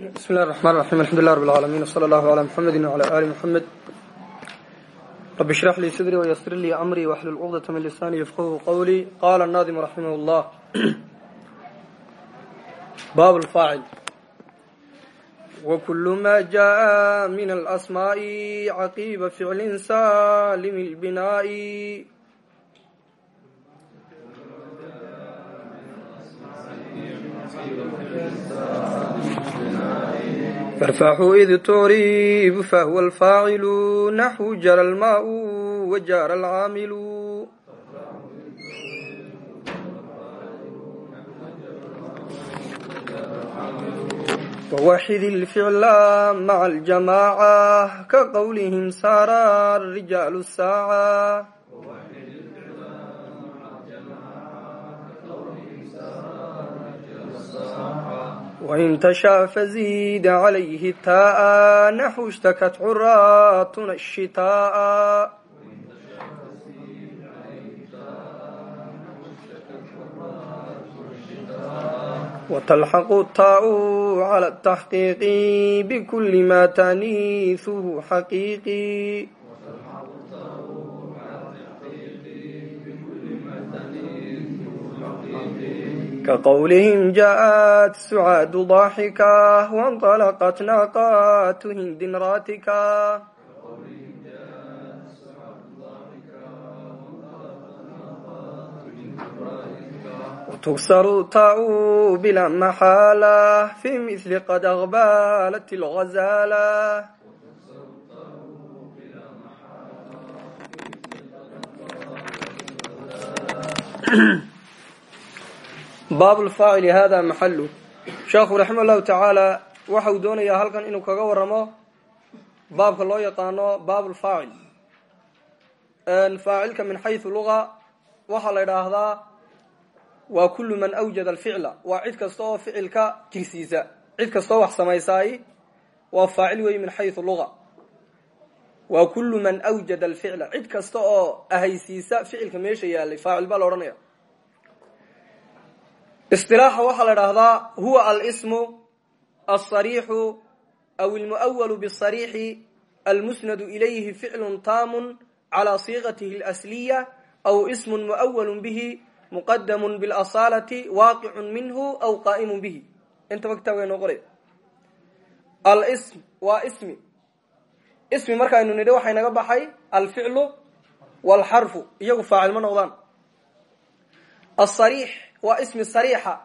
بسم الله الرحمن الرحيم الحمد لله رب العالمين وصلى الله على محمد وعلى آل محمد رب اشرح لي صدري ويسر لي أمري واحلل عقدة من لساني يفقهوا قولي قال الناظم رحمه الله باب الفاعل وكل ما جاء من الأسماء عقيب فعل سالم البناء فارفعه إذ تريب فهو الفاعل نحو جرى الماء وجار العامل ووحد الفعل مع الجماعة كقولهم سار الرجال الساعة wain tashaa faziid calayhi taa'a naxu shtakat curaatuna shitaa'a watalxaqu taa'u cala taxqiiqi bikuli maa taaniihuhu xaqiiqi كقولهم جاءت سعاد ضاحكة وانطلقت ناقات هند راتكة وتكسر التاء بلا محالة في مثل قد أغبالت الغزالة baab lfaacili hada maxalu sheekhu raxima allahu tacaala waxa uu doonayaa halkan inuu kaga waramo baabka loo yaqaano baab lfaacil faacilka min xaysu luga waxaa la idhaahdaa waa kullu man awjada alficla. Waa cid kasta oo ficilka jirsiisa cid kastaoo wax samaysaay waa faacil weeye min xaysu luga waa kullu man awjada alficla. Cid kasta oo ahaysiisa ficilka meesha yaalay faacil baa la isilaaxa waxaa la idhaahdaa huwa alsmu alsariixu aw ilmu'awalu bisariixi almusnadu ilayhi ficlu taamu calaa siiqatihi اlasliya aw ismu mu'awalu bihi muqadamu bilasaalati waaqicun minhu aw qaa'imu bihi. Intaba kitaabka noo qoraya alsm waa ismi. Ismi markaaynu nidhi waxay naga baxay alficlu walxarfu iyagu faacil ma noqdaan waa ismi sariixa.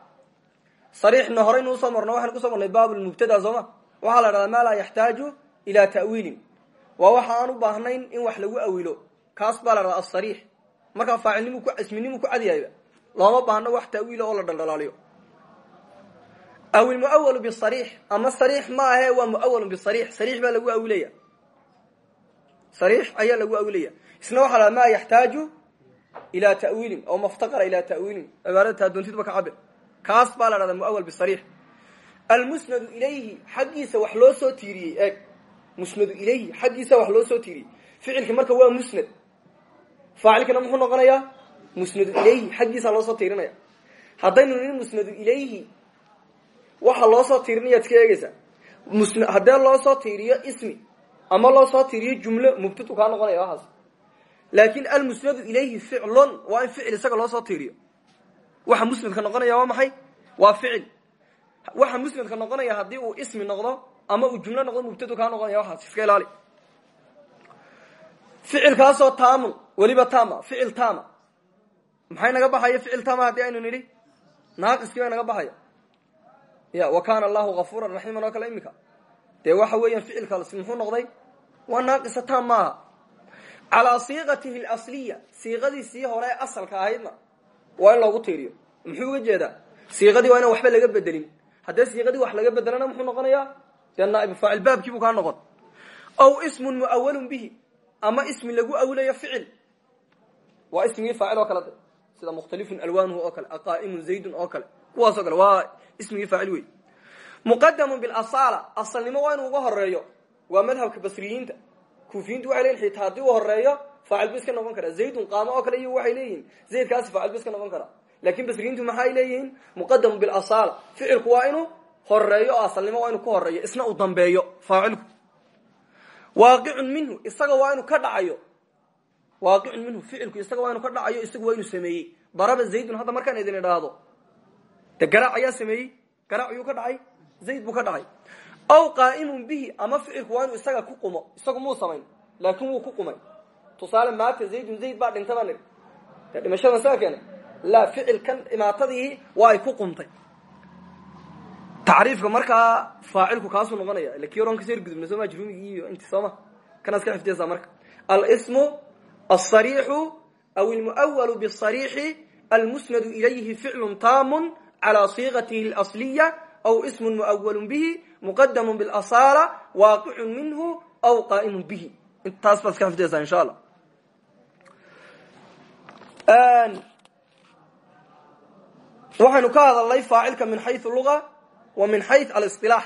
Sariixna horeynu u soo marno waxaynu ku soo marnay baabulmubtada sooma waxaa la dhahdaa maa laa yaxtaaju ilaa ta'wiilin. Waa waxa aan u baahnayn in wax lagu awilo. Kaas baa la dhahdaa asariix markaa faacilnimu isminimu ku cadiyayba. Looma baahno wax ta'wiila oo la dhaldhalaaliyo. Aw ilmuawalu bisariix ama sariix ma ahe waa muawalun bisariix sariix baa lagu awilaya. Sariix ayaa lagu awilaya. Isna waxaa la dhahdaa maa ilaa tawiilin oo maftaqara ilaa tawiilin cibaarada taadoontidba ka cabir kaas baa la dhahdaa muawal bisariix almusnadu ilayhi xaggiisa wax loo soo tiiriyey eeg musnadu ilayhi xaggiisa wax loo soo tiiriyey ficilka marka waa musnad faacilkana muxuu noqonayaa musnadu ilayhi xaggiisa loo soo tiirinaya haddaynu nin musnadu ilayhi waxa loo soo tiirinayaad ka eegeysaa haddee loo soo tiiriyo ismi ama loo soo tiiriyo jumlo mubtadu kaa noqonaya waxaas laakin almusnadu ilayhi ficlun waa in ficil isaga loo soo tiiriyo. Waxa musnadka noqonaya waa maxay? Waa ficil waxa musnadka noqonaya haddii uu ismi noqdo ama uu jumlo noqdo mubtadu kaa noqonaya waxaas iska ilaali. Ficilkaasoo taamun weliba tama ficil tama maxay naga baxaya ficil tama haddii aynu nidhi? Naaqiskii bay naga baxaya. Ya wa kana allahu gafuuran raxiiman oo kale imika. Dee waxa weeyaan ficilkaas calaa siiqatihi alasliya. Siiqadiisii hore ee asalka ahaydna waa in loogu tiiriyo. Muxuu uga jeedaa? Siiqadii waa inaan waxba laga bedelin. Haddee siiqadii wax laga bedelana muxuu noqonayaa? Dee naaib faacil baabkiibuu kaa noqon. Aw ismun muawalun bihi. Ama ismi lagu awilayo ficil. Waa ismigii faacil oo kale. Sida mukhtalifun alwanuhu oo kale aqaa'imun zaydun oo kale. Kuwaasoo kale waa ismigii faacil wey muqadamun bilasala asalnimo waa inuu horeeyo waa madhabka basriyiinta kufiyiintu waxay leyihin xitaa haddii uu horeeyo faacil bu iska noqon karaa. Zaydun qaamo oo kale iyo waxay leeyihiin. Zaydkaasi faacil bu iska noqon karaa. Lakin basriyiintu maxay leeyihiin? Muqadamu bilasala ficilku waa inuu horeeyo oo asalnimo waa inuu ku horeeyo isna uu dambeeyo. Faacilku. Waaqicun minhu isaga waa inuu ka dhacayo. Waaqicun minhu ficilku isaga waa inuu ka dhacayo isagu waa inuu sameeyey. Daraba zaydun hadda markaan idin idhaahdo. De garaac ayaa sameeyey? Garaac yuu ka dhacay? Zayd buu ka dhacay aw qaa'imun bihi ama ficilku waa inuu isaga ku qumo isagu muu samayn laakin wuu ku qumay. Tusaale maata zaydun zayd baa dhinta baa nidhi. Dee dhimashada isaga keenay laa ficilkan imaatadii waa ay ku qumtay tacriifka markaa faacilku kaasuu noqonaya. Ila kii oran ka soo ergudubna soo majruumigii iyo inti sooma kanaad ka xifdiyaysaa marka. Alsmu alsariixu aw almu'awalu bisariixi almusnadu ilayhi ficlu taamu calى siiqatihi اlasliya aw ismu mu'awalu bihi muqadamu biاlasaala waaqicun minhu aw qaa'imu bihi intaas baad iska xifdiyaysaa insha allah waxaynu ka hadalnay faacilka min xayu luga wa min xay alisilaax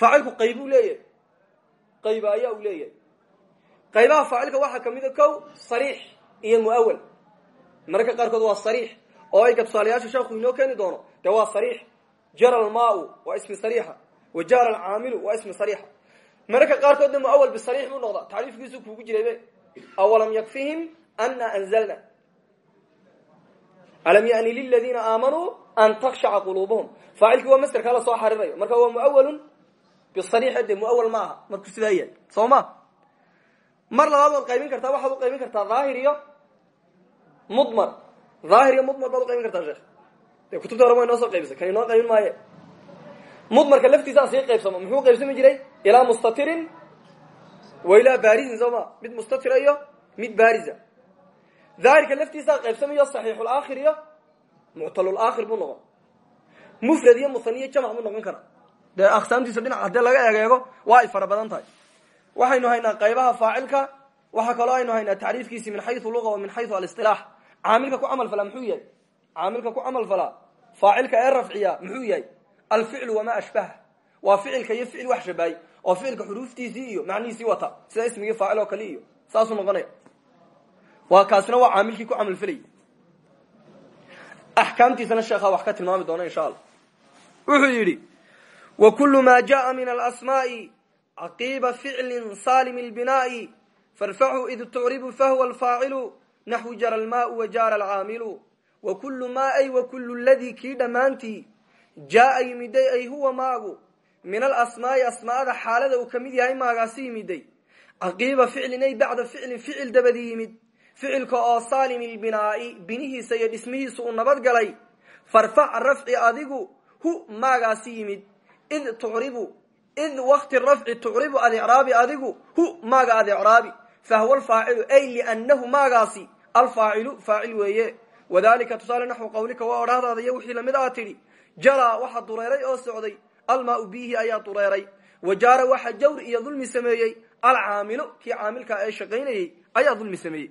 faacilku qaybuu leeyahay qayba ayaa uu leeyahay qaybaha faacilka waxaa ka mid a kow sariix iyo muawal mararka qaarkood waa sariix oo ayga tusaalayaasha sheekhu inoo keeni doono dee waa sariix jara almaau waa ismi sariixa wa jara alcaamilu waa ismi sariixa mararka qaarkoodna muawal bisariix buu noqdaa tacriifkiisu kuugu jiraybe awalam yakfihim ana anzalna alam yani liladiina aamanuu an takshaca quluubuhum faacilkii waa masderkaa la soo xarirayo marka waa muawalun bisariix de muawal ma aha markuu sidaa yahay soo ma mar labaad waad qaybin kartaa waxaad u qaybin kartaa dhaahir iyo mudmar dhaahir iyo mudmar baad uqaybin kartaa sheekh dee kutubta hore way noo soo qaybisay kan inoo qaybin maaye? Mudmarka laftiisaa sii qaybsamo muxuu qaybsami jiray? Ilaa mustatirin. Wa ilaa barizin soo ma? Mid mustatira iyo mid bariza dhaahirka laftiisaa qaybsamayo saxiixulaakhir iyo muctalulaakhir buu noqon. Mufrad iyo musaniyo jamc buu noqon karaa dee aqsaamtiisa dhinac haddee laga egeego waa ay fara badan tahay. Waxaynu haynaa qaybaha faacilka waxaa kaloo aynu haynaa tacriifkiisi min xayu luga wa min xayu alisilaax caamilka ku camal falaa muxuu yahay caamilka ku camal falaa faacilka ee rafciya muxuu yahay? Alficlu wamaa ashbaha. Waa ficilka iyo ficil wax shabahay oo ficilka xuruuftiisii iyo macnihiisii wata sida ismigii faacil oo kale iyo saasuu noqonaya. Waa kaasina waa caamilkii ku camal falay axkaamtiisana sheekhaa wax ka tilmaami doona insha allah wuxuu yidhi wa kulu maa jaءa min alasmaa'i caqiiba ficli saalim اlbinaa'i farfaxu id tucribu fahwa alfaacilu naxwi jara almaau wa jaara alcaamilu wa kulu ma ay wa kulu ladii kii dhammaantii jaaa yimiday ay huwa maagu. Min alasmaa'i asmaa'ada xaalada uu ka mid yahay maagaasi yimiday. Caqiiba ficlin ay bacda ficlin ficil dabadi yimid. Ficilka oo saalim lbinaa'i binihiisa iyo dhismihiisa uu nabadgalay farfac rafci adigu hu maagaasi yimid. Id tucribu id wakti rafci tucribu adicraabi adigu hu maaga adicraabi fahwa alfaacilu ay liannahu maagaasi alfaacilu faacil weeye wadalika tusaale naxwu qawlika waa odhahdaada iyo wixii la mid aa tidhi jaraa waxa dureeray oo socday almaau biihi ayaa dureeray wa jaara waxa jawr iyo dulmi sameeyey alcaamilu kii caamilka ee shaqaynayey ayaa dulmi sameeyey.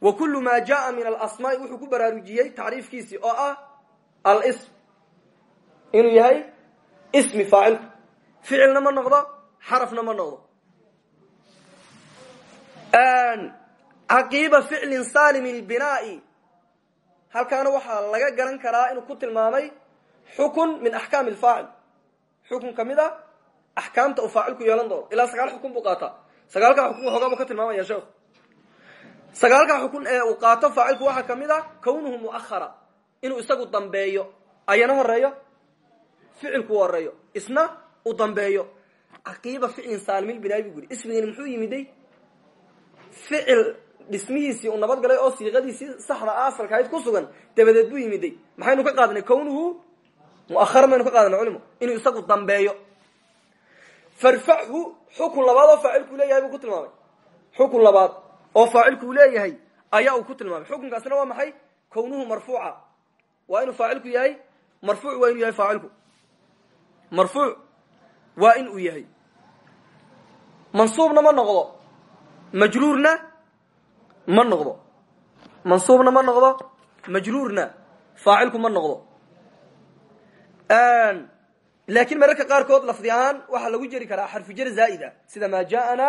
Wa kulu ma jaءa min alasmaai wuxuu ku baraarujiyey tacriifkiisii oo ah alsm inuu yahay ismi faacilku ficilna ma noqdo ma noqdo caqiiba ficlin salim lbinaa'i. Halkaana waxaa laga garan karaa inuu ku tilmaamay xukun min axkaami lfaacil xukun ka mid a axkaamta uu faacilku yeelan doono. Ilaa sagaal xukun buu qaataa sagaalkaa xukun waxoogaabuu ka tilmaamaya sheekhu. Sagaalkaa xukun ee uu qaato faacilku waxaa ka mid a kawnuhu muahara inuu isagu dambeeyo. Ayana horeeyo ficilku horeeyo isna uu dambeeyo. Caqiiba ficlin saalimilbinaa'i buu guri ismigani muxuu yimiday? Ficil dhismihiisii uu nabadgalay oo siiqadiisii saxda a asalkahayd ku sugan dabadeed buu yimiday. Maxaynu ka qaadnay kawnuhu muahara maynu ka qaadnay culimo inuu isagu dambeeyo. Farfachu xukun labaad oo faacilkuu leeyahay buu ku tilmaamay. Xukun labaad oo faacilku uu leeyahay ayaa uu ku tilmaamay. Xukunkaasina waa maxay? Kawnuhu marfuuca. Waa inuu faacilku yahay? Marfuuc waa inuu yahay faacilku. Marfuuc waa in uu yahay. Mansuubna ma noqdo. Majruurna ma noqdo. Mansuubna ma noqdo majruurna faacilku ma noqdo. Laakiin mararka qaarkood lafdi ahaan waxaa lagu jeri karaa xarfu jar zaa'ida sida maa ja'ana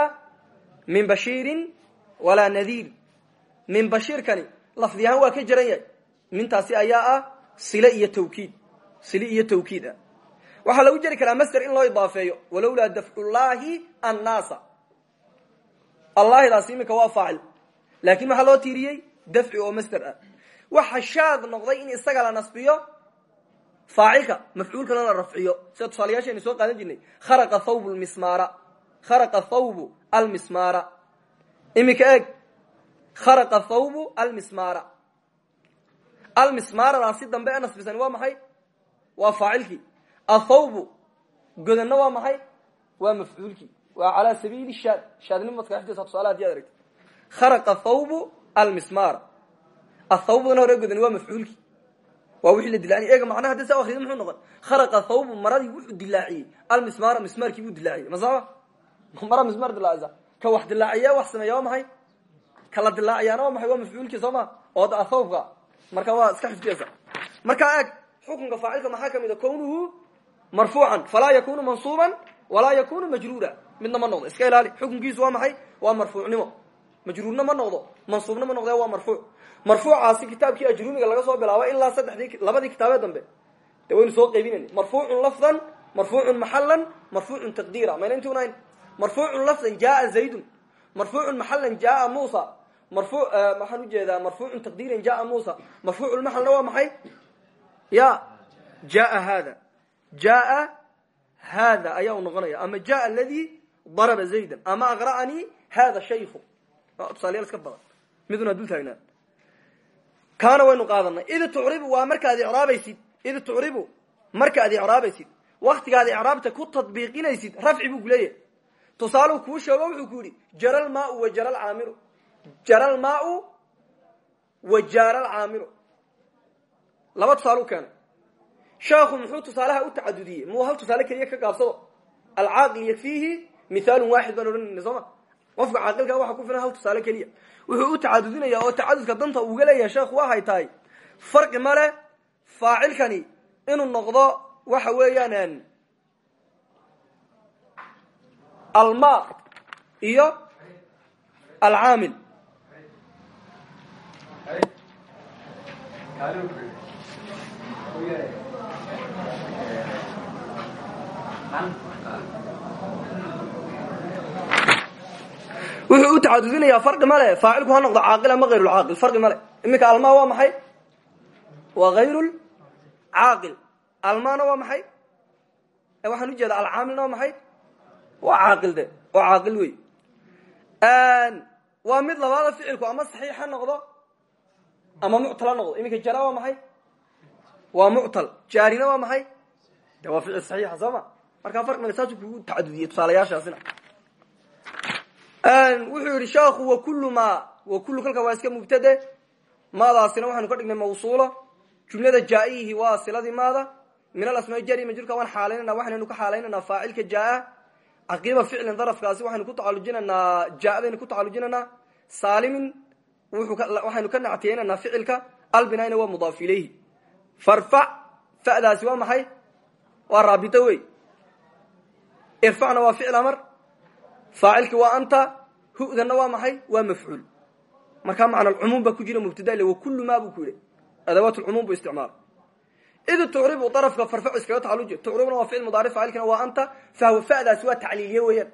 min bashiirin walaa nadiir. Min bashiirkani lafdi ahaan waa ka jaran yahay. Mintaasi ayaa ah sile iyo tawkiid sile iyo tawkiid. Ah waxaa lagu jeri karaa masder in loo idaafeeyo walowlaa dafcullaahi annaasa. Allahidaas iminka waa faacil laakin maxaa loo tiiriyey dafci oo masder ah. Waxa shaad noqday in isaga la nasbiyo faacilka mafcuulkana la rafciyo. Sida tusaalayaashaynu soo qaadan jirnay kharaqa thawb lmismaara kharaqa thawbu almismaara. Iminka eeg kharaqa thawbu almismaara. Almismaaradaasi dambe ee nasbisan waa maxay? Waa faacilkii. Athawbu godanna waa maxay? Waa mafcuulkii. Waa calaa sabiili shaad. Shaadnimadka xifdiisa tusaale haddii ad aragti kharaqa thawbu almismaara athawbdana hore godani waa mafcuulkii. Waa wixii la dilaaciy eega macnaha haddii saa akrido muxuu noqon? Kharaqa thawbu maradii wuxuu dilaaciyey. Almismaara mismaarkii buu dilaaciyey. Masaba mara mismaar dilaacisa ka wax dilaaciya wax sameeya waa maxay? Kala dilaaciyaana waa maxay? Waa mafcuulkii soo ma? Oo da athawbka marka waa iska xifdiyaysa markaa eeg xukunka faacilka maxaa ka mid a? Kownuhu marfuucan. Falaa yakunu mansuuban walaa yakunu majruura. Midna ma noqdo. Iska ilaali. Xukunkiisu waa maxay? Waa marfuucnimo majruurna ma noqdo mansuubna ma noqde waa marfuuc marfuucaasi kitaabkii ajruumiga laga soo bilaabo ilaa saddexdii labadii kitaabee dambe. De waynu soo qaybinayna marfuucun lafdan marfuucun maxalan marfuucun taqdiira. Mayna inti unahayn marfuucun lafdan jaa zaydun. Marfuucun maxalan jaa muusa. Marfu maxaan u jeedaa marfuucun taqdiiran jaa muusa. Marfuuculmaxalna waa maxay? Ya jaa hada jaa hada ayaa u noqonaya. Ama jaa aladi daraba zaydan. Ama aqra'anii hada shayku tusaalayaal iska badan. Miduna dul taagnaa. Kaana waynu qaadanay id tucribu waa markaad icraabaysid. Id tucribu markaad icraabaysid. Waktigaad icraabta ku tadbiiqinaysid rafci buu kuleeyahay tusaaluu kuu sheego wuxuu ku yidhi jara lmaau wa jara lcaamiru jara lmaau wa jaara alcaamiru laba tusaale u keenay. Sheekhu muxuu tusaalaha u tacadudiyey? Muu hal tusaale keliya ka gaabsado? Alcaaqil yakfiihi mithaalun waaxid baan odhanayna qofka caaqilka waxa ku filan hal tusaale keliya. Wuxuu u tacadudinaya oo tacadudka danta uga leeyahay sheekhu waxay tahay. Farqi male faacilkani inuu noqdo waxa weeyaan alma iyo alcaamil wuxuu u tacadudinayaa farqi male faacilku ha noqdo caaqil ama hayrulcaaqil farqi male iminka alma waa maxay? Waa hayrulcaaqil almana waa maxay? Waxaan ujeeda alcaamilna waa maxay? Waa caaqil de. Waa caaqil wey waa mid labaada ficilku ama saxiix ha noqdo ama muctal ha noqdo. Iminka jara waa maxay? Waa muctal. Jaarina waa maxay? De waa ficil saxiixa soo ma? Markaa farqiga saasuu kugu tacadudiyey tusaalayaashaasina wuxuu yihi sheekhu wakulu ma wakulu kalka waa iska mubtade maadaasina waxaanu ka dhignay mawsuulo jumlada jaa-ihi waa siladii maada. Min alasmaa jari majruurka waan xaalaynana waxaynu ka xaalaynanaa faacilka jaa caqiiba ficlin darafkaasi waxaynu ku tacalujinanaa jaa-daynu ku tacalujinanaa saalimin waxaynu ka nactiyeynanaa ficilka. Albinayna waa mudaaf ilayhi. Farfac fa'daasi waa maxay? Waa raabito wey. Irfacna waa ficil amar faacilki waa anta hu'dana waa maxay? Waa mafcuul markaa macna cumuum baa ku jira mubtada ile wakulu ma buu ku yihi adawaat lcumuum bu isticmaal. Id tucribu darafka farfac iskaga tacaluji tucribna waa ficil mudaaric faacilkina waa anta fahwa fa'daasi waa tacliiliye weeyaan.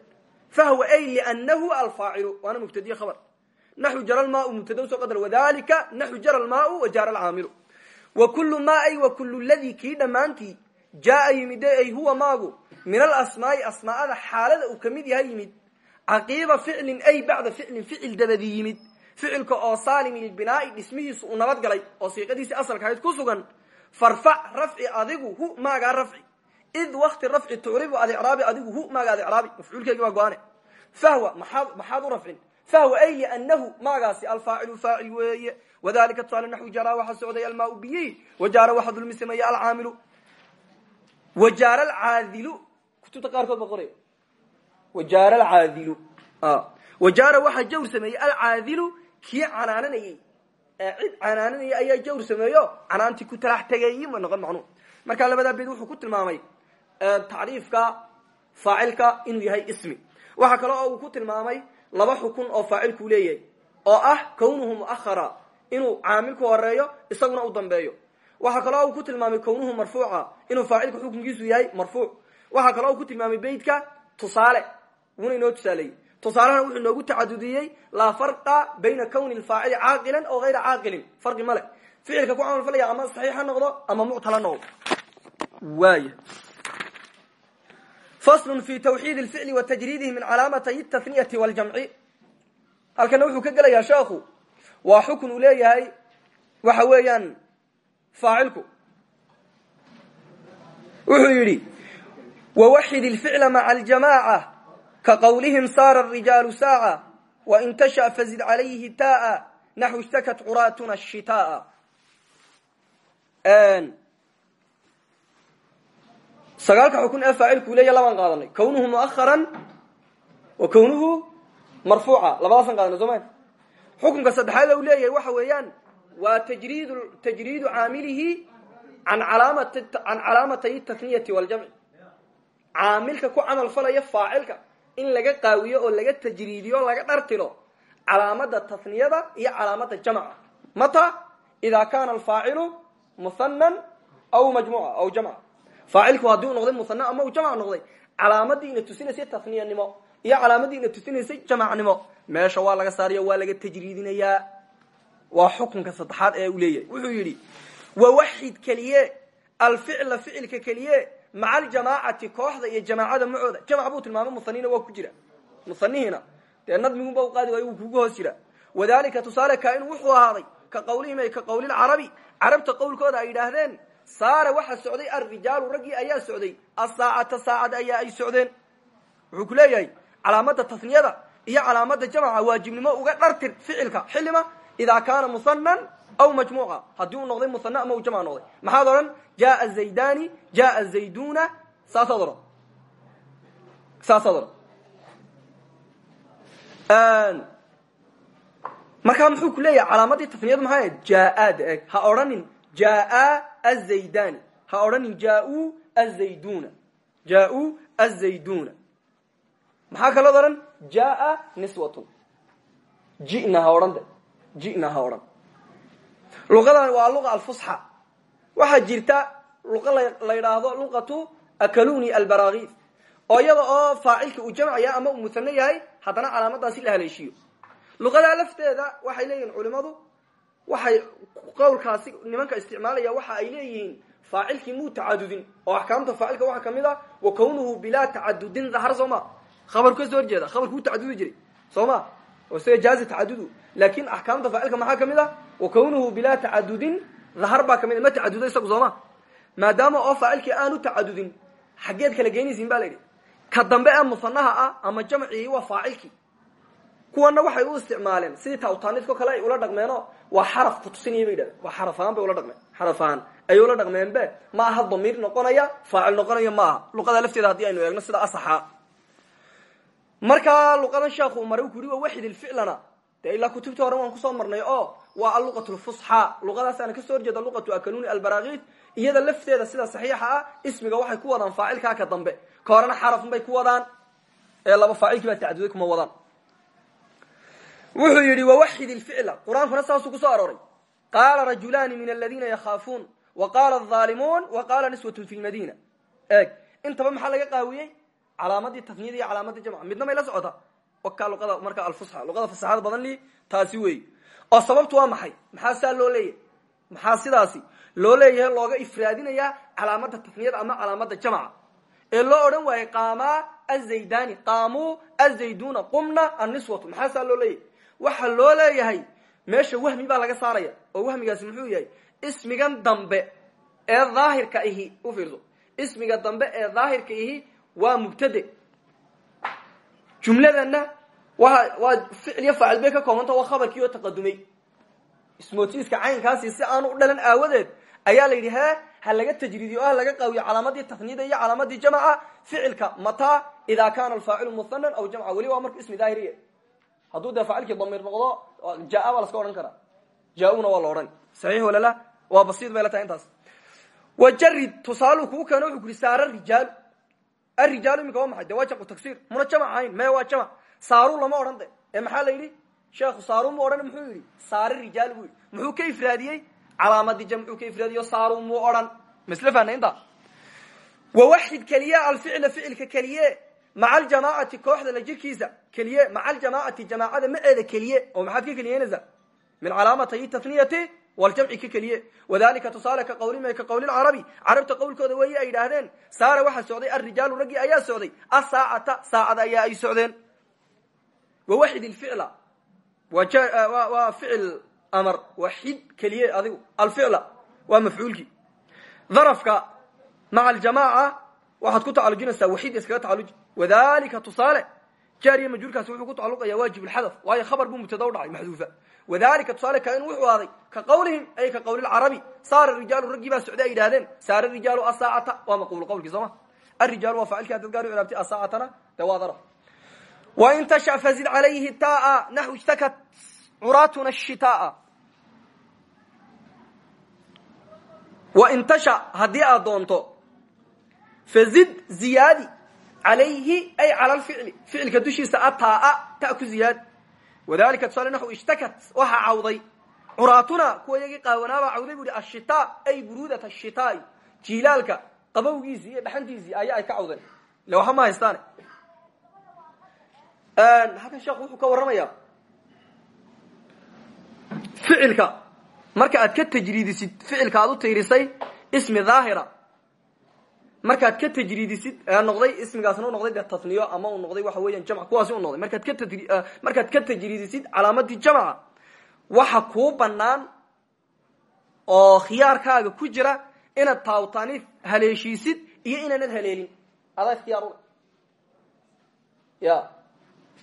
Fahwa ay liannahu alfaacilu waana mubtadiye khabar. Naxu jara lmaau mubtada u soo qadar wadalika naxu jara lmaau wa jaara alcaamilu. Wa kulu ma ay wa kulu ladii kii dhammaantii jaaa yimid ay huwa maagu min alasmaai asmaa'ada xaalada uu ka mid yahay yimid caqiiba ficlin ay bacda ficlin ficil dabadi yimid. Ficilka oo saalimi lbinaai dhismihiisu uu nabad galay oo siiqadiisii asalka ahayd ku sugan farfac rafci adigu hu maagaa rafci id wakti rafci tucribu ad icraabi adigu hu maaga ad icraabi mafcuulkeegi waa go-ane fahwa maxaad maxaad u rafcin fahwa ay liannahu maagaasi alfaacilu faacil weeye. Wadalika tusaale naxwi jaraa waxaa socday almaau biyihi wajaara waxa dulmi sameeye alcaamilu wajaara alcaadilu. Kutubta qaarkood ba qoraya wajaara alcaadilu. Wajaara waxaa jawr sameeyey alcaadilu kii canaananayey. Cid canaananaya ayaa jawr sameeyo canaantii ku talax tegeeyi ma noqon macnuu markaa labadaa beed wuxuu ku tilmaamay tacriifka faacilka inuu yahay ismi. Waxaa kale oo uu ku tilmaamay laba xukun oo faacilkuu leeyahay oo ah kawnuhu muahara inuu caamilku horeeyo isaguna u dambeeyo. Waxaa kaloo uu ku tilmaamay kownuhu marfuuca inuu faacilka xukunkiisu yahay marfuuc. Waxaa kaloo uu ku tilmaamay beytka tusaale wuuna inoo tusaaleeyey tusaalehana wuxuu inoogu tacadudiyey laa farqa bayna kowni lfaacili caaqilan oo hayra caaqilin farqi male ficilka ku camal falaya ama saxiix noqdo ama muctal noqdo. Waaya faslu fi tawxiid lficli wa tajriidihi min calaamatay taniyati waljamci. Halkana wuxuu ka gelayaa sheekhu waa xukun leeyahay waxa weeyaan faacilku. Wuxuu yidhi wawaxid ilficla maca aljamaaca ka qowlihim saara arijaalu saaca wain tasha fazid calayhi taaa naxu ishtakat curaatuna ashitaaa sagaalka xukun ee faacilku leeya labaan qaadanay kownuhu muaharan wa kownuhu marfuuca labadaasaan qaadanay soo ma xukunka saddexaad u leeyahay waxa weeyaan waa tajriid tajriidu caamilihi an alaamat can calaamatay taniyati waljamci caamilka ku camal falaya faacilka in laga qaawiyo oo laga tajriidiyo o laga dhartilo calaamada taniyada iyo calaamada jamca mata ida kana alfaacilu muhanan aw majmuca aw jamca faacilku haddii u noqday muhana ama jamc noqday calaamadii ina tusinaysay taniyanimo iyo calaamadii ina tusinaysay jamacnimo. Meesha waa laga saaraya waa laga tajriidinayaa. Waa xukunka saddexaad ee uu leeyahay. Wuxuu yidhi wawaxid keliye alficla ficilka keliye maca aljamaacati kooxda iyo jamaacada macooda jamc buu tilmaamay muhanina waa ku jira. Muhanihiina dee nadmigunba u qaadi waayo wuu kugu hoos jira. Wadalika tusaale kain wuxuu ahaaday ka qawlihim ay ka qawlilcarabi carabta qowlkooda ay yidhaahdeen saara waxaa socday alrijaalu raggii ayaa socday asaacata saacad ayaa ay socdeen. Wuxuu ku leeyahay calaamada taniyada iyo calaamada jamca waajibnimo uga dhartir ficilka. Xilima idaa aw majmuuca haddii uu noqday muhana ama uu jamc noqday maxaad odhan jaa zaydani jaa zayduna saasaad odhan saasaad odhan markaa muxuu ku leeyahay calaamadii taniyadu maxay ahayd jaaad eg ha odhanin jaa azaydani ha odhanin jaa-uu azayduna jaa-uu azayduna maxaa kaloo odhan jaa niswatun jina ha odhan de jina ha odhan luqadan waa luqa alfusxa. Waxaa jirta luqa la yidhaahdo luqatu akaluni albarakis oo iyada oo faacilka uu jamcaya ama uu musano yahay haddana calaamadaasi la haleeshiyo. Luqadaa lafteeda waxay leeyihiin culimadu waxay qowlkaasi nimanka isticmaalaya waxa ay leeyihiin faacilkii muu tacadudin oo axkaamta faacilka waxaa ka mid a wa kawnuhu bilaa tacadudin dahar soo ma? Khabarku ka soo horjeeda khabarku wuu tacadudi jiray soo ma? Oo isaga jaazi tacadudu laakin axkaamta faacilka wa kawnuhu bilaa tacadudin dahar baa ka mid ma tacadudo isagu soo ma maadaama oo faacilkii aanu tacadudin xaggeed kala geynaysiin ba la yidhi ka dambe ee musanaha ah ama jamcigii waa waxay u isticmaaleen sidii tawtaanidko kale ay ula dhaqmeeno waa xaraf kutusinaya bay yidhahdeen waa xaraf bay ula dhaqmeen xaraf ahaan ayay ula dhaqmeenbe ma aha damiir noqonaya faacil noqonaya ma luqada lafteeda haddii aynu eegno sida asaxa markaa luqadan sheekhu maray ku yiri waa waxid ilficlana dee ilaa hore waan ku soo marnay oo waa aluqatu lfusxa luqadaasaana ka soo horjeeda luqatu akanuni albarakis iyada lafteeda sida saxiixa ah ismiga waxay ku wadaan faacilkaa ka dambe. Ka horena xarafun bay ku wadaan ee laba faacilkii baa tacduday kuma wadaan. Wuxuu yidhi wawaxid ilficla qur'aankuna saasuu ku soo arooray. Qaala rajulaani min aladiina yakhaafuun wa qaala aalimuun wa qaala niswatun fi lmadina eeg intaba maxaa laga qaawiyey? Calaamadii taniyada iyo calaamadii jamca midna may la socota? Wakaa luqada marka alfusxa luqada fasaxada badan li taasi wey oo sababtu waa maxay? Maxaa saa loo leeyahay? Maxaa sidaasi loo leeyahay looga ifraadinaya calaamada taniyada ama calaamada jamca ee loo odhan waayey qaamaa azaydani qaamuu azayduna qumna anniswatu. Maxaa saa loo leeyahay? Waxa loo leeyahay meesha wahmi baa laga saaraya oo wahmigaasi muxuu yahay ismigan dambe ee daahirka ihi u fiirso. Ismiga dambe ee daahirka ihi waa mubtade. Jumladana waa ficliyo faacil bay ka koobanta waa khabarkii oo taqadumay. Ismootiiska caynkaasi si aanu u dhalan aawadeed ayaa la yidhi he ha laga tajriidiyo o ha laga qaawiyo calaamadii taniyada iyo calaamadii jamca ficilka mataa idaa kana alfaacilu muhanan aw jamca. Weli waa marku ismi daahiriya hadduu dee faacilkii damiir noqdo jaa baa laska odhan karaa. Jaa-una waa la odhan. Saxiix walala waa basiid bay la tahay intaas. Wajarid tusaalu kuu keeno wuxuu ku yihi saara rijaalu arijaalu iminka waa maxay? De waa jamcu tagsir muna jamac ahayn maya waa jamac saaru lama odhan de ee maxaa la yidhi? Sheekhu saaru mu odhan muxuu yidhi? Saara rijaalu buu yidhi. Muxuu ka ifraadiyey? Calaamadii jamcu ka ifraadiyo saaru muu odhan. Masle fahna inta wawaxid keliye alficla ficilka keliye maca aljamaacati kooxda la jirkiisa keliye maca aljamaacati jamaacada maceeda keliye oo maxaad ka keliyeynaysaa min calaamatay taniyati waljamci ka keliye. Wadalika tusaale ka qawlima ka qawli lcarabi carabta qowlkooda weeye ay idhaahdeen saara waxaa socday alrijaalu raggii ayaa socday asaacata saacada ayaa ay socdeen wawaxid ilficla waa ficil amar waxid keliye adigu alficla waa mafcuulkii darafka maca aljamaaca waxaad ku tacalujinaysaa waxid iskaga tacaluji wadalika tusaale jaariya majhuulkaasi wuxuu ku tacaluqaya waajib lxadaf waayo khabar buu mubtada u dhacay maxduufa wadalika tusaale kain wuxuu ahaaday ka qawlihim ay ka qawli lcarabi saara rijaalu raggii baa socday ay yidhahdeen saara rijaalu asaacata waa maquulu qawlkii soo ma arijaalu waa faacilkii hadad gaar u ciraabtay asaacatana dee waa daraf wain tasha fazid calayhi taa naxw ishtakat curaatuna shitaa wain tasha haddii aad doonto fazid ziyaadi calayhi ay cala lficli ficilka dushiisa ataa ta ku ziyaad wadalika tusaale naxu ishtakat waxaa cawday curaatuna kuwa iyagii qaawanaabaa cawday bu hi ashita ay buruudat ashitaai jiilaalka qabowgiisii iyo dhaxantiisii ayaa ay ka cawdeen ile ma haystaane halkan sheekhu wuxuu ka warramayaa ficilka. Marka aad ka tajriidisid ficilka aad u tiirisay ismi dhaahira markaad ka tajriidisid noqday ismigaasna u noqday dee tasniyo ama uu noqday waxa weeyaan jamc kuwaasi u noqday. Markaad ka markaad ka tajriidisid calaamadii jamca waxa kuu banaan oo khiyaarkaaga ku jira inaad taawtaaniif haleeshiisid iyo inaanad haleelin. Adaa ikhtiyaar ule ya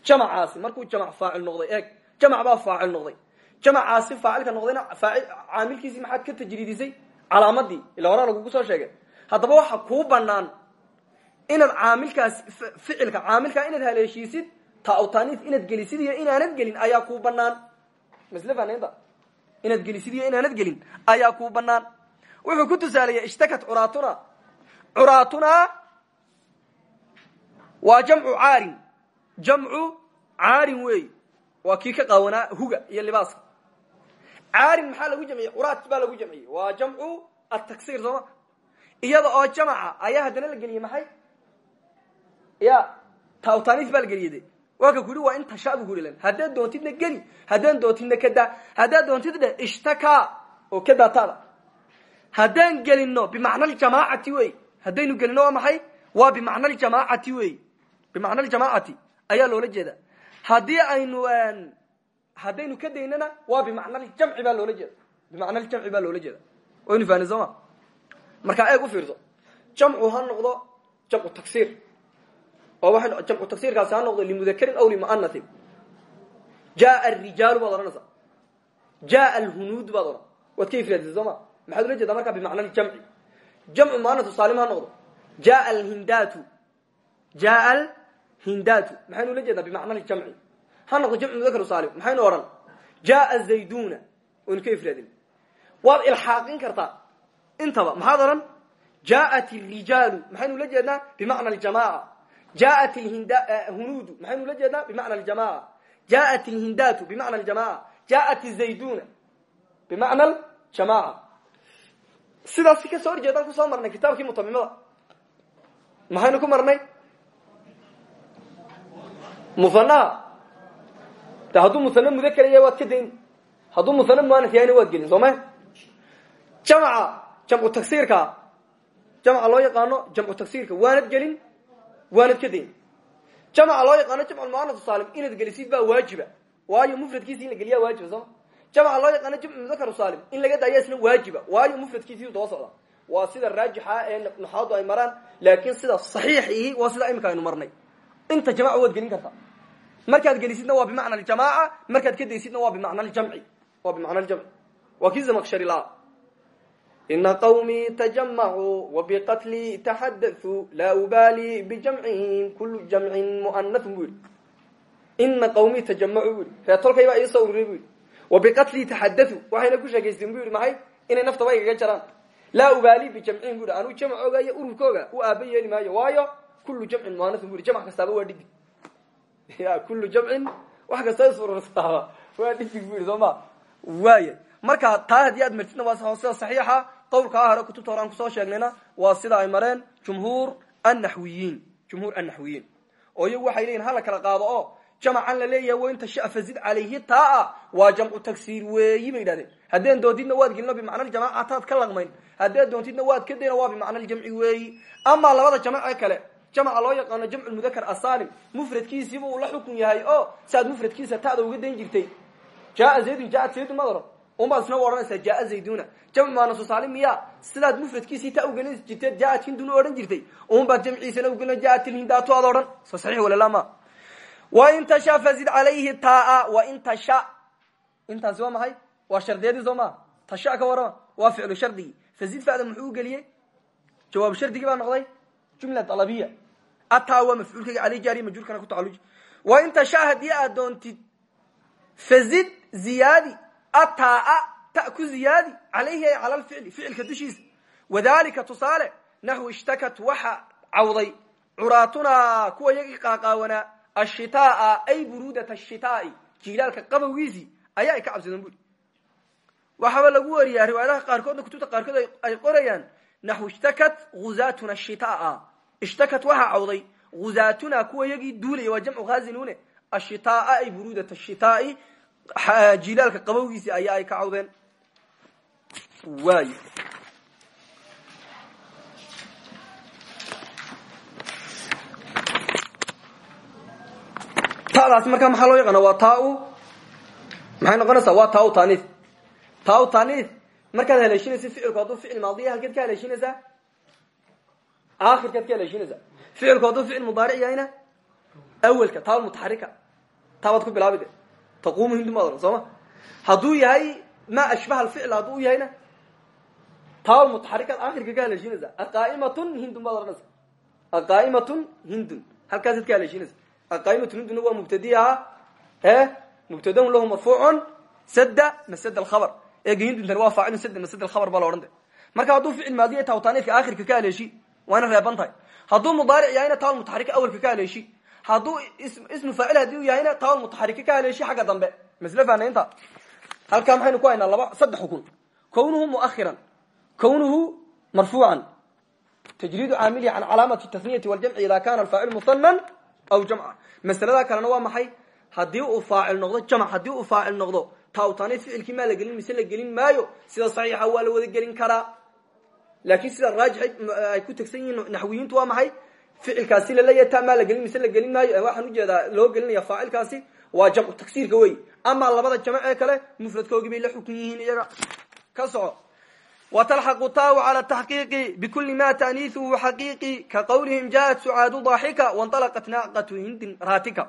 jamcaasi markuu jamc faacil noqday eeg jamc baa faacil noqday. Jamcaasi faacilka noqdayna caamilkiisii maxaad ka tajriidisay? Calaamadii ila horaa lagugu soo sheegay. Haddaba waxa kuu banaan inaad caamilkaas ficilka caamilkaa inaad haleeshiisid taawtaaniif inaad gelisid iyo inaanad gelin ayaa kuu banaan masle fanaynta inaad gelisid iyo inaanad gelin ayaa kuu banaan wuxuu ku tusaalaya ishtakat curaatuna curaatuna waa jamcu caarin jamcu caarin wey waa kii ka qaawanaa huga iyo libaaska. Caarin maxaa lagu jamciyey? Curaat baa lagu jamciyey. Waa jamcu ataksiir sooma iyada oo jamca ayaa haddana la geliyey maxay? Ya taawtanis baa la geliyey de waa ka ku yihi waa in tasha bu ku yihi haddaad doontidna geli haddaan doontidna kadaa haddaad doontid dhe ishtaka oo kadaa taada haddaan gelino bimacna ljamaacati wey haddaynu gelino waa maxay? Waa bimacna ljamaacati wey bimacna ljamaacati ayaa loola jeeda. Haddii aynu haddaynu ka daynana waa bimacna ljamci baa loola jeeda. Bimacna ljamci baa loola jeeda. Waynu fahni sooma markaa eeg u fiirso jamcu ha noqdo jamcu taksiir oo waa jamcu taksiirkaasi ha noqdo limudakarin aw limuanatin jaa arijaalu baad odhanaysaa jaa alhunuud baad odhan waad ka ifraadisa soo ma maxaad ula jeedaa markaa bimacna ljamci jamcu muanatu saalim ha noqdo. Jaa alhindatu jaa alhindatu maxaynu ula jeedaa bimacna ljamci ha noqdo jamcu mudakar saalim maxaynu odhan jaa zayduna waynu ka ifraadin. Waad ilxaaqin kartaa. Intaba maxaad odhan jaat rijaalu maxaynu ula jeednaa bimacna ljamaca jaat hunuudu maxaynu ula jeednaa bimacna ljamaca jaat lhindatu bimacna ljamaca jaat zayduna bimacna ljamaca sidaas si ka soo horjeedaan ku soo marnay kitaabkii mutamimada maxaynu ku marnay muhanaha de hadduu muhane mudakar yahay waad ka dayn. Hadduu muhane muanas yahayna waad gelin soo ma? Jamca jamcu taksiirka jamca loo yaqaano jamcu taksiirka waanad gelin waanad ka dayn. Jamca loo yaqaano jamcu muanatu saalim inaad gelisid baa waajiba. Waayo mufradkiisi in la geliyaa waajiba sooma jamca loo yaqaano jamcu mudakar saalim in laga daayaa isna waajiba. Waayo mufradkiisii daba socda. Waa sida raajixa ee naxaadu ay maraan laakin sida saxiixihi waa sida imika aynu marnay inta jamaca waad gelin kartaa. Markaad gelisidna waa bimacna aljamaca markaad ka daysidna waa bimacna ljamci waa bimacna ljamci waa kii zamaqshari laa. Ina qawmii tajamacuu wabiqatlii taxadathuu laa ubaali bijamcihim kulu jamcin mu'anathun bu yihi ina qawmii tajamacuu bu yihi reetolkay baa iisoo ururay bu yihi wabiqatlii taxadathuu waxayna ku sheekaysteen bu yihi maxay? Inay naftaba igaga jaraan. Laa ubaali bijamcihim bu yihi anuu jamcooga iyo ururkooga u aaba yeeli maayo. Waayo kulu jamcin mu'anathun bu yihi jamc kastaaba waa dhidig ya kulu jamcin wax kasta isurursaaba waa dhidig bu yihi soo marka taa haddii aad martidna waa sida saxiixa qowlkaa hore kutubta hore aan ku soo sheegnayna waa sida ay mareen jumhuur annaxwiyiin jumhuur annaxwiyiin oo iyagu waxay leyihin hala kala qaado oo jamacan la leeyahay wa inta sha fazid calayhi taa waa jamcu tagsiir weeyi bay yidhahdeen haddeen doontidna waad gelino bimacna ljamaca taad ka laqmayn haddeed doontidna waad ka dayna waa bimacna ljamci weeyi amaa labada jamacee kale jamca loo yaqaano jamcu mudakar asalim mufradkiisiiba uu la xukun yahay o saaad mufradkiisa tada uga dayn jirtay. Jaa zaydun jaat zaydun madaro unbaad isna odhanaysaa jaa zayduna. Jamc maanasusaali miya sidaad mufradkiisii ta ugelin jirteed jaat hindun u odhan jirtay. Unbaad jamciisana ugelin jaat ilhindaatu aad odhan. So saxiix walalama wain tasha fazid calayhi taa wain tasha intaasi waa maxay waa shardiyadii soo maa tasha ka warama waa ficlu fazid fada muxuu ugeliyey jawaab shardigii baa noqday jumla dalabiya ataa waa mafcuulkayga aley jaariya majhuulkana ku tacaluji wain tasha haddii aad doontid fazid ziyaadi ataa ta ku ziyaadi calayhi ay cala lficli ficilka dushiisa wadalika tusaale naxwu ishtakat waxa cawday. Curaatunaa kuwa yagii qaaqaawanaa ashitaaa ay buruudat ashitaai. Jiilaalka qabowgiisii ayaa ay ka cabsadeen buri waxaaba lagu wariyaa riwaayadaha qaarkoodna kutubta qaarkood ay qorayaan naxwu ishtakat huzaatuna ashitaa ishtakat waxaa cawday huzaatuna kuwa yagii duulaya waa jamcu khaazinune ashitaaa ay buruudat ashitaai jiilaalka qabowgiisii ayaa ay ka cawdeen markaa maxaa loo yaqaana waa taa maxay noqonaysaa waa taa tani taa tani markaad haleeshinaysa ficilku hadduu ficil maadiya halkeed ka haleeshinaysaa akhirkaad ka haleeshinaysaa ficilku hadduu ficil mudaaric yahayna awelka taa mutaxarika taabaad ku bilaabi de. Taquumu hindu maad ohan soo ma hadduu yahay ma ashbaha alficl hadduu yahayna taa mutaxarikaad akhirka ka haleeshinaysaa aqaa'imatun hindun baad ohanaysa aqaa'imatun hindun halkaasaad ka haleeshinaysa aqaa'imatun hinduna waa mubtadiaha e mubtadahun lahu marfuucun. Sada masad alkhabar eega hinduntan waa faacilun sada masad alkhabar baa la odhan de marka hadduu ficil maadiya tawtaaniifka akhirka ka haleeshi waana reeban tahay. Hadduu mudaaric yahayna taal mutaxarika awelka ka haleeshi hadduu ismu faacil haddii u yahayna taal mutaxarika ka haleeshi xagga dambe. Masle faanaynta halkaa maxaynu ku haynaa laba saddex xukun kownuhu muahiran kownuhu marfuucan. Tajriidu caamilihi can calaamati tasniyati waljamci ida kana alfaacil musanan aw jamca. Masalada kalena waa maxay? Haddii uu faacil noqdo jamc haddii uu faacil noqdo taawtaaniid ficilkii maa la gelin mise la gelin maayo sida saxiixa waa la wada gelin karaa laakiin sida raajix ay ku tegsan yihiin naxwiyiintu waa maxay ficilkaasi laleeyahay ta maa la gelin mise la gelin maayo waxaan ujeedaa loo gelinaya faacilkaasi waa jamcu tagsiirka wey amaa labada jamc ee kale mufradkoogii bay la xukun yihiin iyaga ka soco وتلحق tاء على التحقيق بكل ma تأنيثه حقيقي كqولهم جاءت سعاad ضاحكة وانطلقت ناقة hind rاtika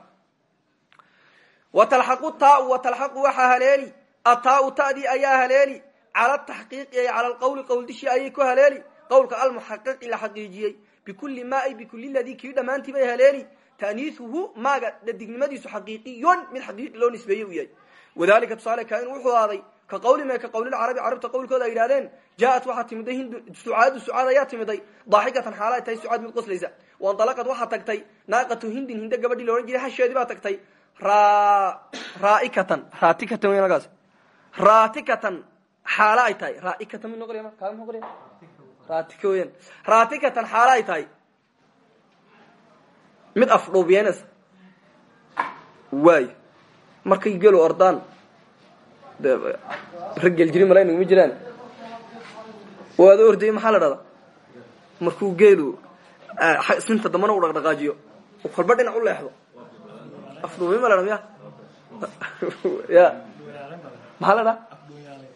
watalxaqu taau watalxaqu waxaa haleeli ataau tadii ayaa haleeli cala taxqiiqi ay cala alqowli qowl dushii ayay ku haleeli qowlka almuxaqiqi la xaqiijiyey bikulli maa ay bikulli ladii kii dhammaantii bay haleeli taaniisuhu maaga dhadignimadiisu xaqiiqiyon mid xaqiiqi loo nisbeeye u yahay wadalika tusaale kain wuxuu aaday ka qawlima ka qawlilcarabi carabta qowlkooda ay yidhahdeen jaaat waxaa timiday hindu sucaadu sucaad ayaa timiday daaxikatan xaala ay tahay sucaad mid qoslaysa waandalaqad waxaa tagtay naaqatu hindin hinde gabadhii hasheedii baa tagtay raaikatan raatikatan wey magaas. Raatikatan xaala ay tahay. Raaikatan mid noqorya kaa ma noqorya raatika weyan raatikatan xaala ay tahay. Mid afdhuubiyeenaysa waayo markay gelo ordaan. Rag geljiri mala naguma jiraan. Waad orday maxaa la dhahdaa? Markuu geelu sinta dambana u dhaqdhaqaajiyo. Kolba dhinac u leexdo afdhuumi ma la ya ya. Maxaa la dhaha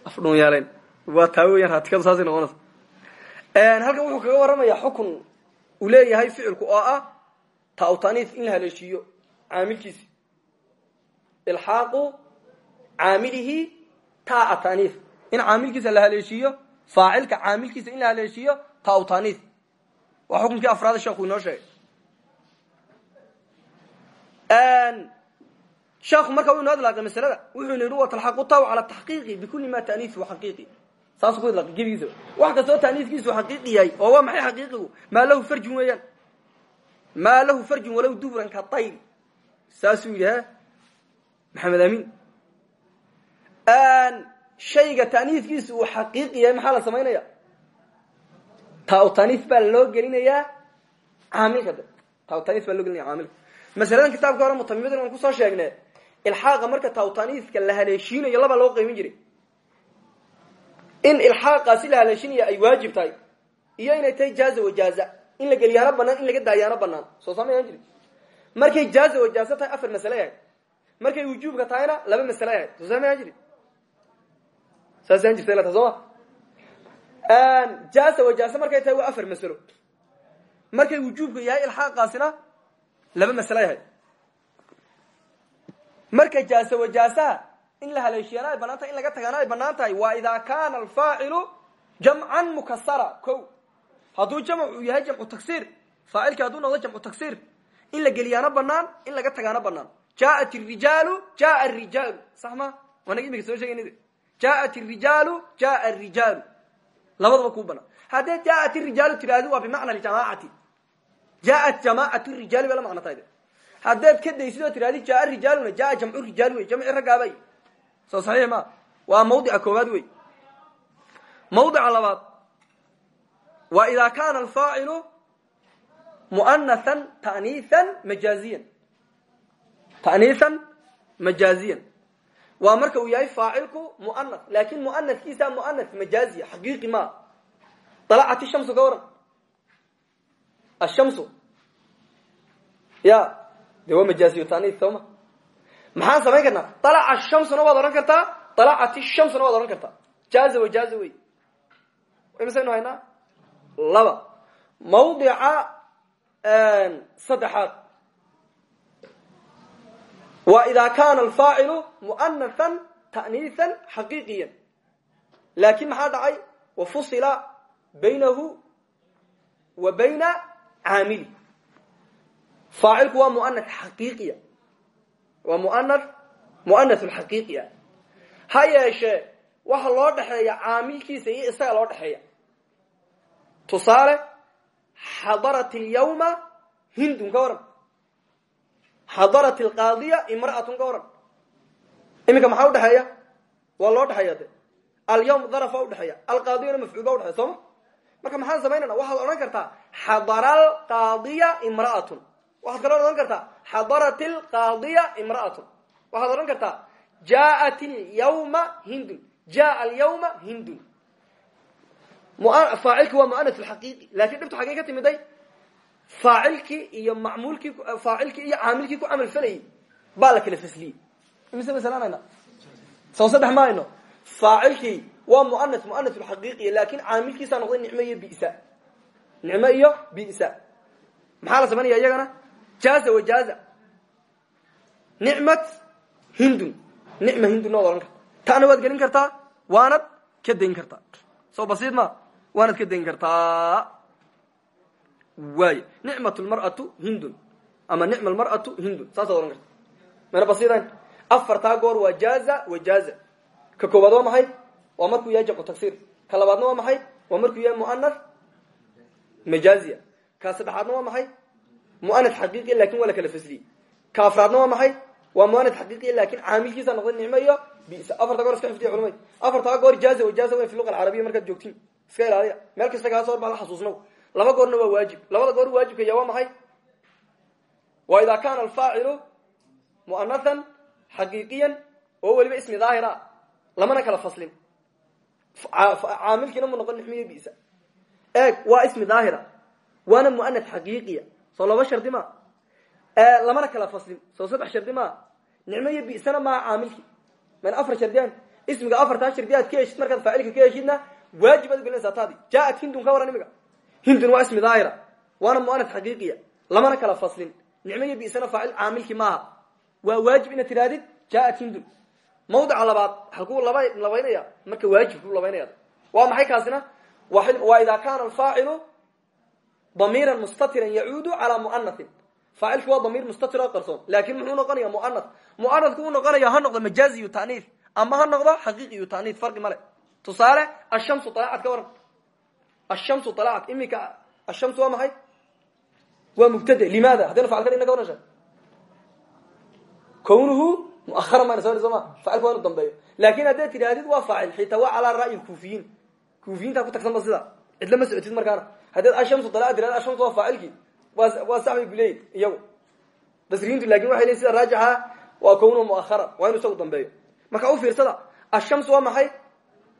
afdhuun yaaleyn waa taa weeyaan raatikadu saasay noqonaysa. Halkan wuxuu kaga warramayaa xukun uu leeyahay ficilku oo ah taawtaniis in la haleeshiiyo caamilkiisi. Ilxaaqu caamilihi taa taniis in caamilkiisa la haleeshiiyo faacilka caamilkiisa in la haleeshiiyo taa taniis waa xukunkii afraad sheekhu inoo sheegay sheekhu marka u inoo idlaaqay masalada wuxuu yidhi wa talxaqu taw cala taxqiiqi bikuli ma ta'niisuhu xaqiiqi saasuu ku idlaaqay gebigiisa. Wax kastoo ta'niiskiisu xaqiiqi yahay oo waa maxay xaqiiqigu maa lahu farjun weeyaan. Maa lahu farjun walow dubran ka tayr. Saasuu yidhi ha maxamed amin shayga taaniiskiisu uu xaqiiqi yahay maxaa la samaynaya tautaniis baa loo gelinayaa caamilka. De tautaniis baa loo gelinaya caamilka masaladan kitaabka hore mutamimidan waan ku soo sheegne ilxaaqa marka tautaniiska la haleeshiinayo labaa loo qeymin jiray. In ilxaaqaasi la haleeshinaya ay waajib tahay iyo inay tahay jaaza wajaaza in la geliyaano banaan in laga daayaano banaan soo samayaan jiri markay jaaza wajaaza tahay afar masale ahayd markay wujuubka tahayna laba masale ahayd soo samayaan jiri saasaan jirta ilata soo. Ma jaasa wajaasa markay tahay afar masalo. Markay wujuubka yahay ilxaaqaasina laba masalo yahay. Marka jaasa wajaasaha in la haleeshiyana ay bannaan tahay in laga tagaana ay bannaan tahay waa idaa kana alfaacilu jamcan mukasara ko hadduu jamcu yahay jamcu taksiir faacilki hadduu noqdo jamcu taksiir in la geliyaano banaan in laga tagaano banaan jaat rijaalu jaa rijaalu sax ma? Waanaga imika soo sheegayna jaat rijaalu jaa rijaalu labadaba ku banaan. Haddee jaat rijaalu tiraahdo waa bimacna jamaacati jaat jamacat rijaali bay la macno tahay haddaad ka daysid oo tirahdi jaa rijaaluna jaa jamcu rijaal wey jamci raggaabay soo saxiix ma waa mawdica koowaad wey mawdica labaad waa idaa kana alfaacilu muanathan ta'niihan majaaziyan ta'niihan majaaziyan waa marka uu yahay faacilku muanath laakin muanathkiisa muanath majaaziya xaqiiqi ma dalacat shamsu ka waran ashamsu ya de waa majaaziyu ta'niis soo ma maxaan samayn karnaa dalaca shamsuna waad odhan kartaa dalacat shamsuna waad odhan kartaa jaaza wa jaaza wey imisaynu haynaa laba mawdica saddexaad waa idaa kana alfaacilu muanathan ta'niisan xaqiiqiyan laakin maxaa dhacay wafusila baynahu wa bayna caamili. Faacilku waa muanath xaqiiqiya. Waa muanath muanath xaqiiqiya. Ha yeeshee waxa loo dhexeeya caamilkiisa iyo isaga loo dhexeeya tusaale xadarat اlyawma hindun ka waran. Xadarat alqaadiya imra'atun ka waran. Iminka maxaa udhexeeya waa loo dhexeeya de alyawm daraf baa udhexeeya alqaadiyana mafcuul baa udhexeya sooma marka maxaan samaynana waxaad odhan kartaa xadara alqaadiya imra'atun. Waxaad kaloo odhan kartaa xadarat alqaadiya imra'atun. Waxaad odhan kartaa jaءat اlyawma hindun. Jaa alyawma hindun. Faacilki waa muanath xaqiiqi laakiin dhibtu xaggey ka timiday faacilkii iyo mamulkii faacilkii iyo caamilkii ku camal falayay baa la kala fasliyey imise masalanayna soo saddex ma hayno faacilkii waa muanath muanath xaqiiqiya laakiin caamilkiisaa noqday nicmo iyo bisa. Nicmo iyo bisa. Maxaa la samaynaya iyagana? Jaaza wa jaaza. Nicmat hindun nicma hindun waad ohan karta taana waad gelin kartaa waanad ka dayn kartaa. Soo basiid ma? Waanad ka dayn kartaa. Waay nicmat lmar'atu hindun. Ama nicma almar'atu hindun. Saasaad ohan karta. Mana basiidayn? Afartaa goor waa jaaza wa jaaza. Ka koowaad waa maxay waa markuu yahay jamcu tagsir ka labaadna waa maxay? Waa markuu yahay muanath majaaziya. Ka saddexaadna waa maxay? Muanath xaqiiqiya laakiin waa la kala fasliyey ka afraadna waa maxay? Waa muanath xaqiiqiya laakiin caamilkiisa noqday nicmo iyo afarta goor iska xifdiya culamad afartaa goor jaaza wa jaaza way fi luqa alcarabiya markaad joogtiin. Iska ilaaliya. Meel kasta kaa soo hor baa la xasuusnaw laba goorna waa waajib. Labada goor waajibka ya waa maxay? Waa idaa kana alfaacilu muanathan xaqiiqiyan oo weliba ismi daahira lamana kala faslin caamilkiina mu noqon nixmiyo bisa eeg waa ismi daahira waana muanath xaqiiqiya soo laba shardi ma lamana kala faslin soo saddex shardi ma nicmo iyo bisana maa caamilki man afar shardiyaan ismiga afartaa shardi aad ka heshid markaad faacilka ka heshidna waajib aad ugelinaysaa taadi jaaat hindun ka waran imiga hindun waa ismi daahira waana muanath xaqiiqiya lamana kala faslin nicmo iyo bisana faacil caamilki maaha waa waajib inaad tirahdid jaaat hindun mawdica labaad halkuu laba labaynaya marka waajibku labaynaya. Waa maxay kaasina? Waa idaa kana alfaacilu damiiran mustatiran yacuudu calaa muanathin faacilki waa damiir mustatir oo qarsoon laakin muxuu noqonaya muanath muanathku uu noqonaya ha noqdo majaaziyu ta'niif ama ha noqdo xaqiiqiyu ta'niif farqi male tusaale ashamsu alacad ka waran. Ashamsu alacad iminka ashamsu waa maxay? Waa mubtade limaada? Haddaynu facil ka dhigna ka waran kownuhu muahara mayna soo soma faacilka waa inu dambeeyo. Laakin haddaad tidhahdid waa faacil xitaa waa calaa ra'yi kuufiyiin. Kuufiyiintaa ku tagsan ba sida cidla ma socotid markaana. Haddaad ashamsu dala tirahd ashamsu waa faacilkii. Waa sax bay kuleeyihin iyagu. Basriyiintu laakiin waxay leyin sida raajixa waa kownu muahara waa inu isagu dambeeyo. Marka u fiirsada ashamsu waa maxay?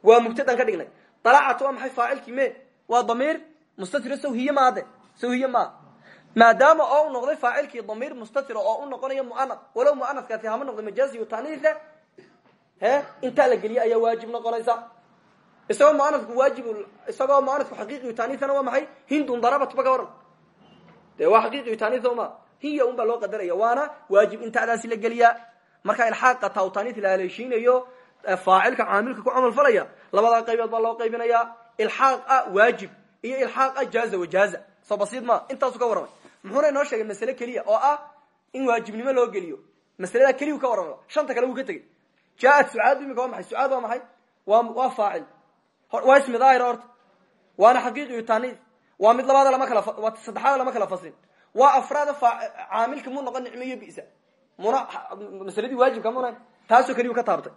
Waa mubtadan ka dhignay. Dalacat waa maxay? Faacilkii me waa damiir? Mustatiro sawhiye maade sawhiye maa maadaama oo u noqday faacilkii damiir mustatira oo u noqonayo muanad. Walow muanadkaasi hama noqday majaaziyu taniise he intaa la geliye ayaa waajib noqonaysa. Isagoo muanadku waajib isagoo muanadku xaqiiqiyu taniisana waa maxay? Hindun darabat ba ka waran dee waa xaqiiqiyu taniis ma hiya un baa loo qadaraya waana waajib geliyaa marka ilxaaqa tawtaniis la haleeshiinayo faacilka caamilka ku camal falaya labadaa qaybood baa loo qaybinaya ilxaaqa waajib iyo ilxaaqa jaaza wajaaza soo basiid ma intaasu ka muxuuna inoo sheegay masale keliya oo ah in waajibnimo loo geliyo. Masaladaa keliyu ka warramay shanta kale wuu ka tegey. Jaaat sucaad imika waa maxay? Sucaad waa maxay? Waa faacil. Waa ismi daahir horta. Waana xaqiiqiyu taniis waa mid labaada lama kala waa saddexaada lama kala faslin waa afraada caamilka mu noqon nicmeyo bisa muna masaladii waajibka taasoo keliyu ka taabtay.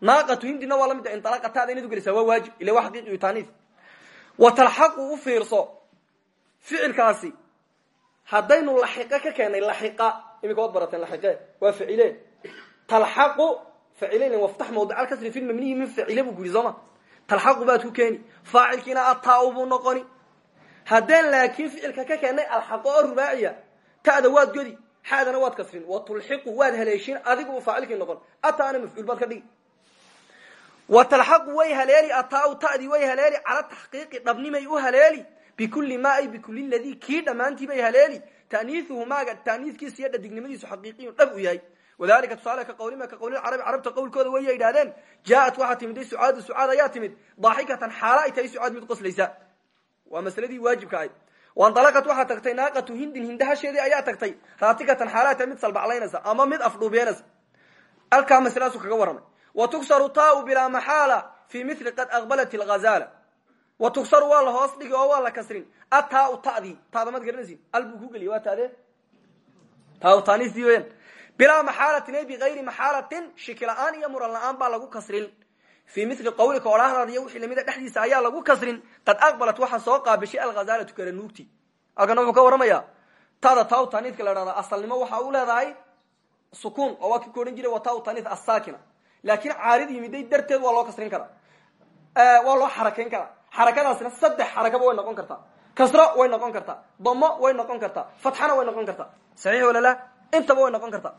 Naaqatu hindina waa la mid inalaqataada inaad ugelisaa waa waajib. Ila waa xaqiiqiyu taniis wa talxaqu fiirso. Ficilkaasi haddaynu laxiqa ka keenay laxiqa imika waad barateen laxiqe waa facile talxaqu facileyn waftax mawdica alkasri fi mabniyi min facile buu guri sooma talxaqu baad ku keeni faacilkiina ataa noqoni. Haddaan laakiin ficilka ka keenay alxaqo oo rubaaciya waad godi xaadana waad kasrin. Wa tulxiqu waad haleeshin adigu u faacilkii noqon. Ataana mafcuul baad ka dhigi. Wa talxaqu way haleeli ataa ta'dii way haleeli cala taxqiiqi dhabnimay u haleeli bikuli ma ay bikuli ladii kii dhammaantii bay haleeli. Ta'niisuhu maaga ta'niiskiisa iyo dhadignimadiisu xaqiiqiyun dhab u yahay. Wadalika tusaale ka qawlima ka qawlilcarabi carabta qowlkooda wayay idhahdeen jaaat waxaa timid sucaadu sucaad ayaa timid. Daaxikatan xaala ay tahay sucaad mid qoslaysa. Waa masaladii waajibka ahayd wandalaqat waxaa tagtay naaqatu hindin hindahasheedii ayaa tagtay. Raatikatan xaala ay tahay mid salbaclaynaysa ama mid afdhuubeenaysa alkaa masladaasuu kaga warramay wa tuksaru taau bilaa maxaala fi mili qad aqbalat ilghazala wa tuksaru waa la hoos dhigi oo waa la kasrin. Ataau tadii taada maad garanaysin al buu ku geliya waa taade taa tanisdii weyan bilaa maxaalatin ay bigayri maxaalatin shiki la'aan iyo muran la'aan baa lagu kasrin. Fii mili qawlika odhaahdaada iyo wixii lamida dhexdiisa ayaa lagu kasrin. Qad aqbalat waxaa soo qaabishay alghazalatu kala nuugti. Halkana wuxuu ka warramaya taada taa taniidka la dhahda asalnimo waxa u leedahay sukuun oo waa ki ku odhan jiray wa taa karaa xarakadaasina saddex xarakaba way noqon kartaa. Kasro way noqon kartaa. Damo way noqon kartaa. Fatxana way noqon kartaa. Saxiix walala intaba way noqon kartaa.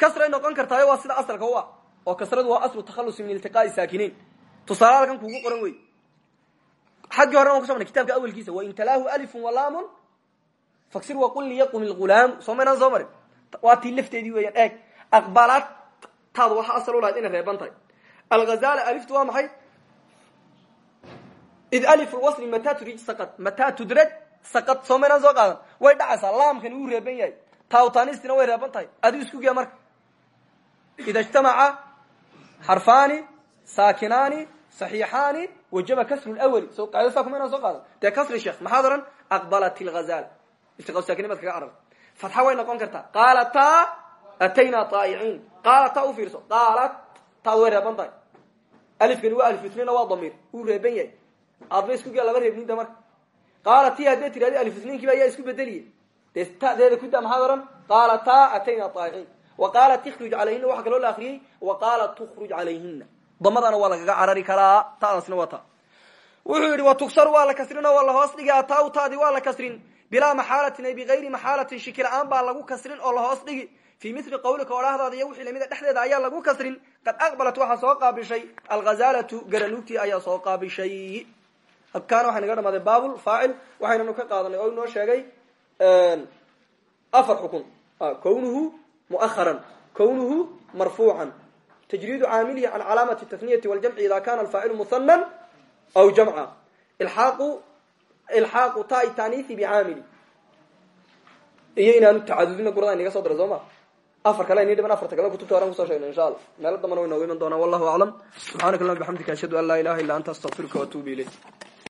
Kasray noqon kartaayo waa sida asalka u ah. Oo kasradu waa aslu takhalusi min iltiqaai saakinayn tusaale halkan kuugu qoran wey xaggii hore an kusomarnay kitabka awelkiisa wain talaahu alifun walaamun faksir waqul liyaqum ilghulaamu soo maynaan soo marin? Waa tii lafteedii weeyaan. Eeg aqbalaad taadu waxaa asal u lahayd inay reeban tahay. Alghazala aliftu waa maxay id alif lwasli mataa tudrij saqad mataa tudraj saqad soo maynaan soo qaadan way dhacaysaa laamkani wuu reeban yahay taawtanistina way reeban tahay adigu isku gee marka ida ijtamaca xarfaani saakinaani saxiixaani wajaba kasru lwali so qaada saa kuma inaan soo qaadan dee kasri sheekh maxaad ohan aqbalat ilghazala iltiqa saakinin baad kaga carabay fatxa way noqon kartaa qaalataa atayna taa'iciin qaalataa u fiirso qaalat taadu way reeban tahay alifkani waa alifitnina waa damiir wuu reeban yahay aadba isku gee laba reebninta marka qaala ti haddee tirahdi alifitniinkiiba ayaa isku bedeliye. Dee tadeeda kuda maxaad ohan qaalataa atayna taa'iciin wa qaalat ikhruj calayhina waxaa kaloo la akriyey wa qaalat tukhruj calayhina damadana waa lagaga carari karaa taadaasna waa ta. Wuxuu yidhi wa tuksaru waa la kasrinoo waa la hoos dhigi ataa taadi waa kasrin. Bilaa maxaalatin ay bigayri maxaalatin shiki la'aan baa lagu kasrin oo la hoos dhigi. Fii mili qawlika odhaahdaada iyo wixii lamida dhexdeeda ayaa lagu kasrin. Qad aqbalat waxaa soo qaabishay. Alghazalatu garanuugtii ayaa soo qaabishay halkaana waxay naga dhamaaday babl faacil waxaynanu ka qaadanay oo inoo sheegay afar xukun. Kownuhu muaharan kownuhu marfuucan. Tajriidu caamilihi can calaamati taniyati waljamci ida kana alfaacilu muhanan aw jamca. Ilaaqu ilxaaqu tai taniisi bicaamili. Iyo inaanu tacadudina gurada inaga soo dira soo ma? Afar kale ini dhiban afarta kale kutubta horan kuso sheegna insha allah meelo dambana way nooga iman doonaa wallahu aclam subxaanaka allahuma bxamdika ashhadu an laa ilaha illa anta astaqfiruka waatuubu ilayk